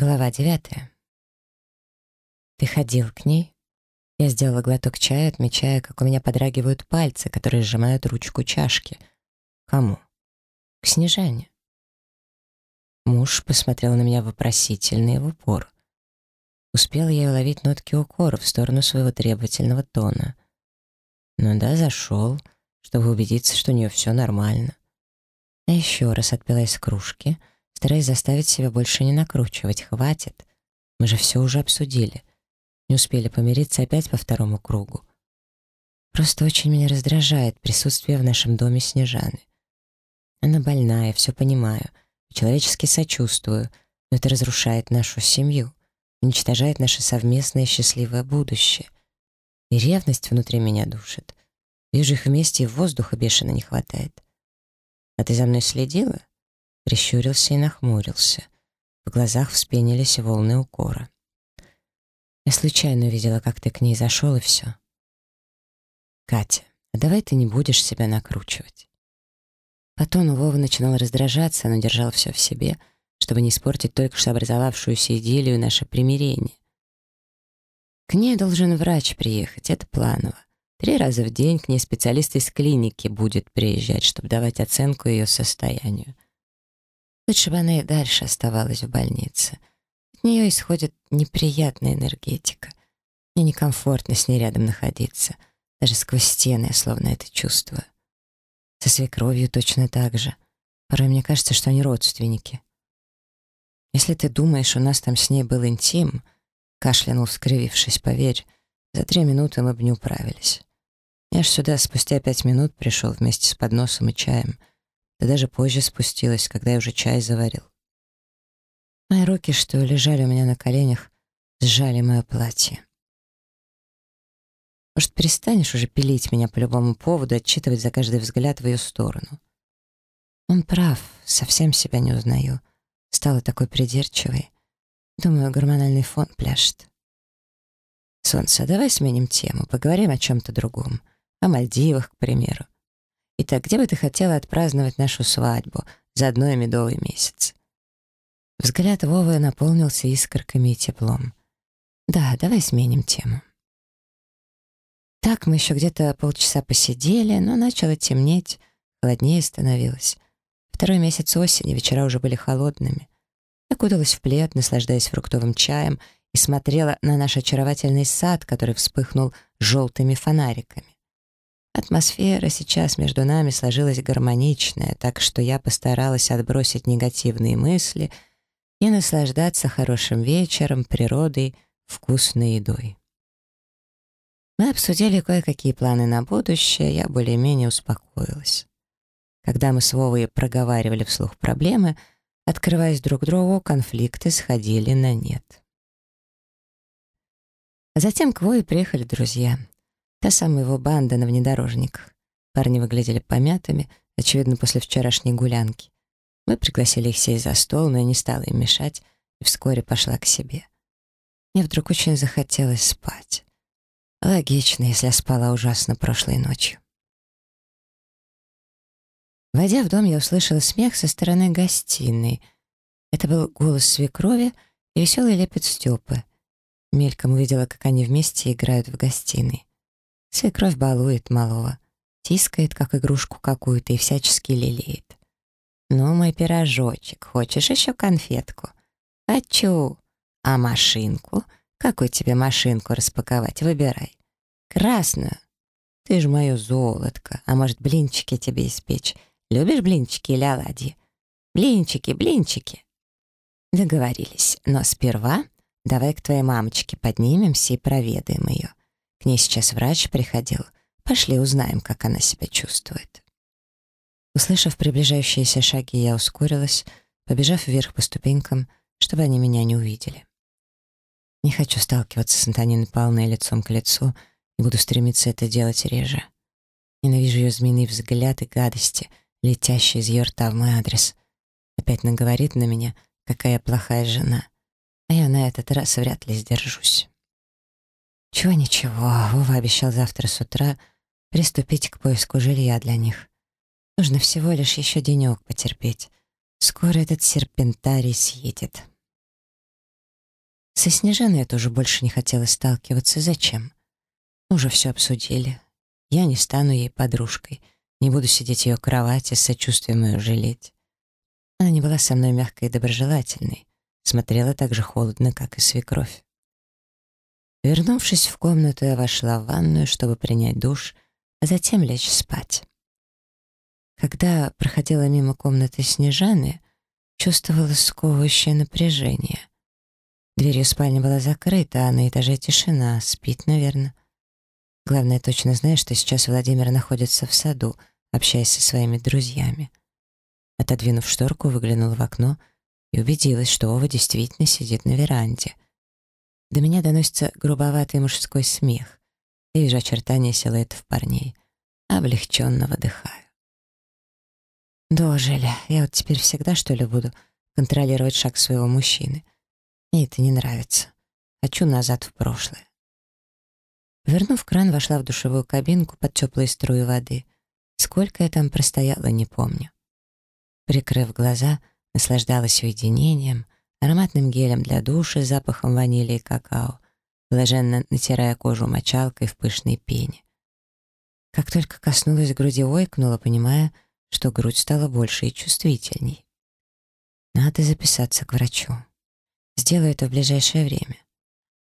Глава девятая. «Ты ходил к ней?» Я сделала глоток чая, отмечая, как у меня подрагивают пальцы, которые сжимают ручку чашки. «Кому?» «К Снежане». Муж посмотрел на меня вопросительно и в упор. Успела я уловить нотки укора в сторону своего требовательного тона. Ну да, зашел, чтобы убедиться, что у нее все нормально. А еще раз отпила из кружки — стараясь заставить себя больше не накручивать. Хватит. Мы же все уже обсудили. Не успели помириться опять по второму кругу. Просто очень меня раздражает присутствие в нашем доме Снежаны. Она больная, все понимаю, человечески сочувствую, но это разрушает нашу семью, уничтожает наше совместное счастливое будущее. И ревность внутри меня душит. Вижу их вместе, и воздуха бешено не хватает. А ты за мной следила? Прищурился и нахмурился. В глазах вспенились волны укора. Я случайно увидела, как ты к ней зашел, и все. Катя, а давай ты не будешь себя накручивать. По тону Вова начинал раздражаться, но держал все в себе, чтобы не испортить только что образовавшуюся идиллию наше примирение. К ней должен врач приехать, это планово. Три раза в день к ней специалист из клиники будет приезжать, чтобы давать оценку ее состоянию. Лучше бы она и дальше оставалась в больнице. От нее исходит неприятная энергетика. Мне некомфортно с ней рядом находиться. Даже сквозь стены я словно это чувствую. Со свекровью точно так же. Порой мне кажется, что они родственники. Если ты думаешь, у нас там с ней был интим, кашлянул, скривившись, поверь, за три минуты мы бы не управились. Я ж сюда спустя пять минут пришел вместе с подносом и чаем — да даже позже спустилась, когда я уже чай заварил. Мои руки, что лежали у меня на коленях, сжали мое платье. Может, перестанешь уже пилить меня по любому поводу, отчитывать за каждый взгляд в ее сторону? Он прав, совсем себя не узнаю. Стала такой придирчивой. Думаю, гормональный фон пляшет. Солнце, давай сменим тему, поговорим о чем-то другом. О Мальдивах, к примеру. Итак, где бы ты хотела отпраздновать нашу свадьбу? Заодно и медовый месяц. Взгляд Вовы наполнился искорками и теплом. Да, давай сменим тему. Так мы еще где-то полчаса посидели, но начало темнеть, холоднее становилось. Второй месяц осени, вечера уже были холодными. Я куталась в плед, наслаждаясь фруктовым чаем, и смотрела на наш очаровательный сад, который вспыхнул желтыми фонариками. Атмосфера сейчас между нами сложилась гармоничная, так что я постаралась отбросить негативные мысли и наслаждаться хорошим вечером, природой, вкусной едой. Мы обсудили кое-какие планы на будущее, я более-менее успокоилась. Когда мы с Вовой проговаривали вслух проблемы, открываясь друг другу, конфликты сходили на нет. А затем к Вове приехали друзья — Та самая его банда на внедорожниках. Парни выглядели помятыми, очевидно, после вчерашней гулянки. Мы пригласили их сесть за стол, но я не стала им мешать и вскоре пошла к себе. Мне вдруг очень захотелось спать. Логично, если я спала ужасно прошлой ночью. Войдя в дом, я услышала смех со стороны гостиной. Это был голос свекрови и веселый лепет Степы. Мельком увидела, как они вместе играют в гостиной. Свекровь балует малого, тискает, как игрушку какую-то, и всячески лелеет. «Ну, мой пирожочек, хочешь еще конфетку?» «Хочу!» «А машинку? Какую тебе машинку распаковать? Выбирай». «Красную?» «Ты ж мое золотко, а может, блинчики тебе испечь? Любишь блинчики или оладьи?» «Блинчики, блинчики!» Договорились, но сперва давай к твоей мамочке поднимемся и проведаем ее. К ней сейчас врач приходил. Пошли узнаем, как она себя чувствует. Услышав приближающиеся шаги, я ускорилась, побежав вверх по ступенькам, чтобы они меня не увидели. Не хочу сталкиваться с Антониной Павловной лицом к лицу и буду стремиться это делать реже. Ненавижу ее змеиный взгляд и гадости, летящие из ее рта в мой адрес. Опять наговорит на меня, какая плохая жена, а я на этот раз вряд ли сдержусь. Чего-ничего, Вова обещал завтра с утра приступить к поиску жилья для них. Нужно всего лишь еще денек потерпеть. Скоро этот серпентарий съедет. Со Снежаной я тоже больше не хотела сталкиваться. Зачем? Уже все обсудили. Я не стану ей подружкой, не буду сидеть в ее кровати, с сочувствием ее жалеть. Она не была со мной мягкой и доброжелательной, смотрела так же холодно, как и свекровь. Вернувшись в комнату, я вошла в ванную, чтобы принять душ, а затем лечь спать. Когда проходила мимо комнаты Снежаны, чувствовала сковывающее напряжение. Дверь спальни была закрыта, а на этаже тишина, спит, наверное. Главное, точно знаю, что сейчас Владимир находится в саду, общаясь со своими друзьями. Отодвинув шторку, выглянула в окно и убедилась, что Ова действительно сидит на веранде. До меня доносится грубоватый мужской смех. Я вижу очертания силуэтов парней. Облегченно выдыхаю. Дожили. Я вот теперь всегда, что ли, буду контролировать шаг своего мужчины. Мне это не нравится. Хочу назад в прошлое. Вернув кран, вошла в душевую кабинку под теплые струи воды. Сколько я там простояла, не помню. Прикрыв глаза, наслаждалась уединением, ароматным гелем для душа, запахом ванили и какао, блаженно натирая кожу мочалкой в пышной пене. Как только коснулась груди, ойкнула, понимая, что грудь стала больше и чувствительней. Надо записаться к врачу. Сделаю это в ближайшее время.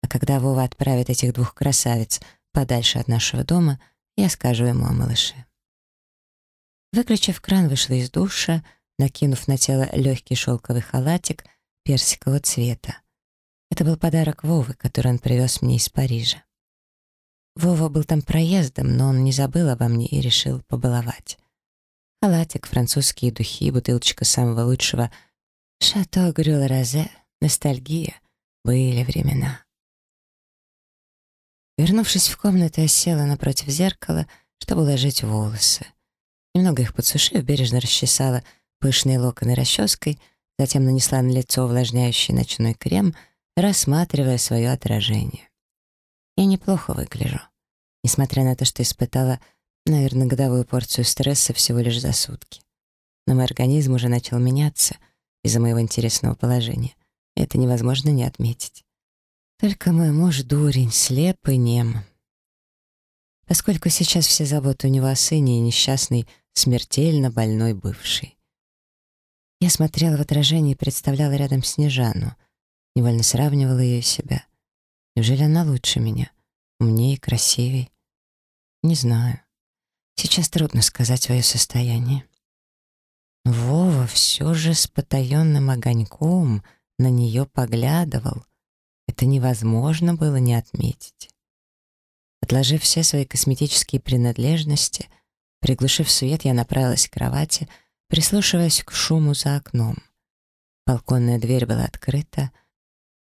А когда Вова отправит этих двух красавиц подальше от нашего дома, я скажу ему о малыше. Выключив кран, вышла из душа, накинув на тело легкий шелковый халатик персикового цвета. Это был подарок Вовы, который он привез мне из Парижа. Вова был там проездом, но он не забыл обо мне и решил побаловать. Халатик, французские духи, бутылочка самого лучшего. Шато Грюл Розе, ностальгия. Были времена. Вернувшись в комнату, я села напротив зеркала, чтобы уложить волосы. Немного их подсушив, бережно расчесала пышные локоны расческой, затем нанесла на лицо увлажняющий ночной крем, рассматривая свое отражение. Я неплохо выгляжу, несмотря на то, что испытала Наверное, годовую порцию стресса всего лишь за сутки. Но мой организм уже начал меняться из-за моего интересного положения. Это невозможно не отметить. Только мой муж дурень, слеп и нем. Поскольку сейчас все заботы у него о сыне и несчастный, смертельно больной бывший. Я смотрела в отражение и представляла рядом Снежану. Невольно сравнивала ее и себя. Неужели она лучше меня? Умнее, красивее? Не знаю. Сейчас трудно сказать свое состояние. Вова все же с потаенным огоньком на нее поглядывал. Это невозможно было не отметить. Отложив все свои косметические принадлежности, приглушив свет, я направилась к кровати, прислушиваясь к шуму за окном. Балконная дверь была открыта,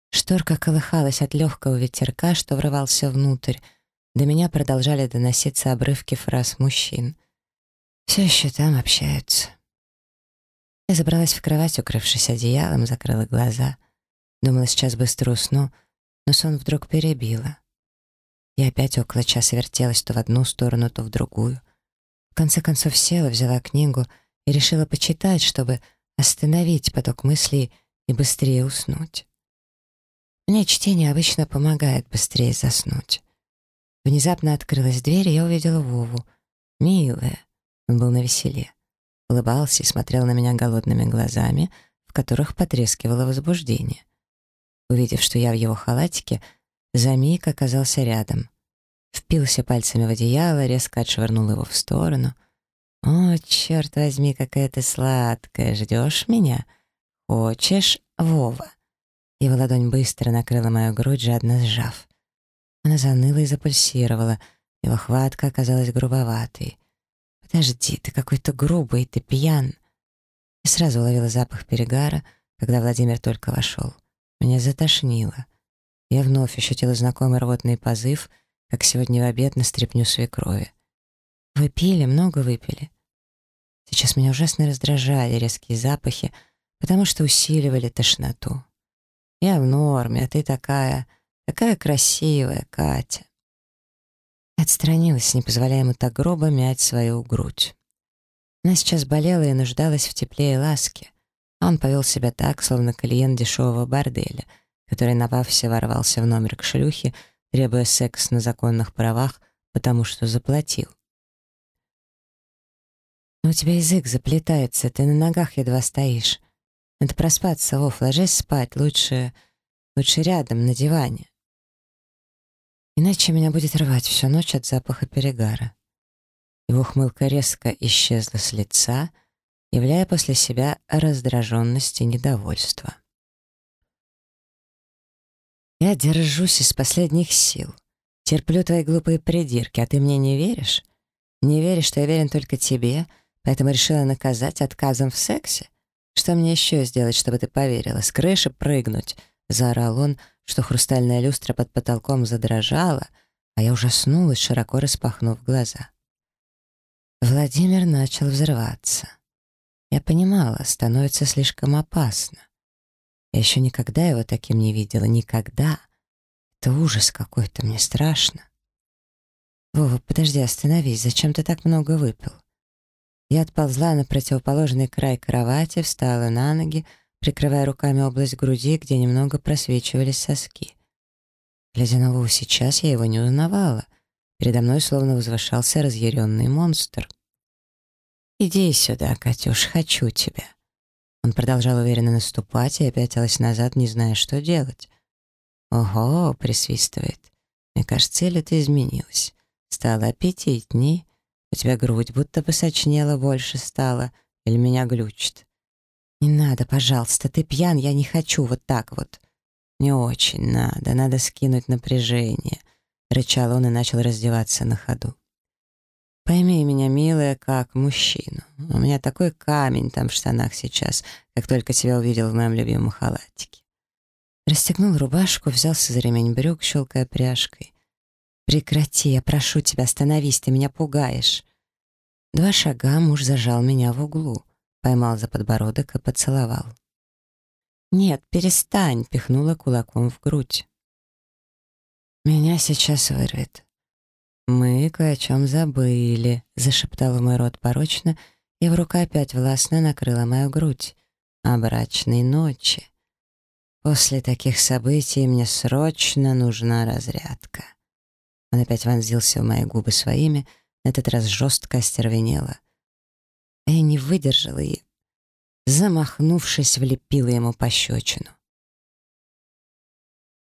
шторка колыхалась от легкого ветерка, что врывался внутрь, до меня продолжали доноситься обрывки фраз мужчин. Все еще там общаются. Я забралась в кровать, укрывшись одеялом, закрыла глаза. Думала, сейчас быстро усну, но сон вдруг перебила. Я опять около часа вертелась то в одну сторону, то в другую. В конце концов села, взяла книгу и решила почитать, чтобы остановить поток мыслей и быстрее уснуть. Мне чтение обычно помогает быстрее заснуть. Внезапно открылась дверь, и я увидела Вову. Милая. Он был на веселе. Улыбался и смотрел на меня голодными глазами, в которых потрескивало возбуждение. Увидев, что я в его халатике, за миг оказался рядом. Впился пальцами в одеяло, резко отшвырнул его в сторону. «О, черт возьми, какая ты сладкая! Ждешь меня? Хочешь, Вова?» Его ладонь быстро накрыла мою грудь, жадно сжав. Она заныла и запульсировала. Его хватка оказалась грубоватой. «Подожди, ты какой-то грубый, ты пьян». Я сразу уловила запах перегара, когда Владимир только вошел. Меня затошнило. Я вновь ощутила знакомый рвотный позыв, как сегодня в обед на стряпню свекрови. «Вы пили? Много выпили?» Сейчас меня ужасно раздражали резкие запахи, потому что усиливали тошноту. «Я в норме, а ты такая...» Такая красивая Катя. Отстранилась, не позволяя ему так грубо мять свою грудь. Она сейчас болела и нуждалась в тепле и ласке, а он повел себя так, словно клиент дешевого борделя, который, напався, ворвался в номер к шлюхе, требуя секс на законных правах, потому что заплатил. «Но у тебя язык заплетается, ты на ногах едва стоишь. Надо проспаться, Вов, ложись спать, лучше... лучше рядом, на диване. Иначе меня будет рвать всю ночь от запаха перегара». Его хмылка резко исчезла с лица, являя после себя раздраженность и недовольство. «Я держусь из последних сил. Терплю твои глупые придирки, а ты мне не веришь? Не веришь, что я верен только тебе, поэтому решила наказать отказом в сексе? Что мне еще сделать, чтобы ты поверила? С крыши прыгнуть?» Заорал он, что хрустальная люстра под потолком задрожала, а я ужаснулась, широко распахнув глаза. Владимир начал взрываться. Я понимала, становится слишком опасно. Я еще никогда его таким не видела, никогда. Это ужас какой-то, мне страшно. Вова, подожди, остановись, зачем ты так много выпил? Я отползла на противоположный край кровати, встала на ноги, прикрывая руками область груди, где немного просвечивались соски. Глядя на сейчас, я его не узнавала. Передо мной словно возвышался разъяренный монстр. «Иди сюда, Катюш, хочу тебя». Он продолжал уверенно наступать и опятилась назад, не зная, что делать. «Ого!» — присвистывает. «Мне кажется, или ты изменилась. Стала аппетитней, у тебя грудь будто бы сочнела больше стала, или меня глючит. Не надо, пожалуйста, ты пьян, я не хочу вот так вот. Не очень надо, надо скинуть напряжение. Рычал он и начал раздеваться на ходу. Пойми меня, милая, как мужчину. У меня такой камень там в штанах сейчас, как только тебя увидел в моем любимом халатике. Расстегнул рубашку, взялся за ремень брюк, щелкая пряжкой. «Прекрати, я прошу тебя, остановись, ты меня пугаешь». Два шага муж зажал меня в углу, поймал за подбородок и поцеловал. «Нет, перестань!» — пихнула кулаком в грудь. «Меня сейчас вырвет». «Мы кое о чем забыли», — зашептал мой рот порочно, и в рука опять властно накрыла мою грудь. «О брачной ночи. После таких событий мне срочно нужна разрядка». Он опять вонзился в мои губы своими, на этот раз жестко остервенело. А я не выдержала и, замахнувшись, влепила ему пощечину.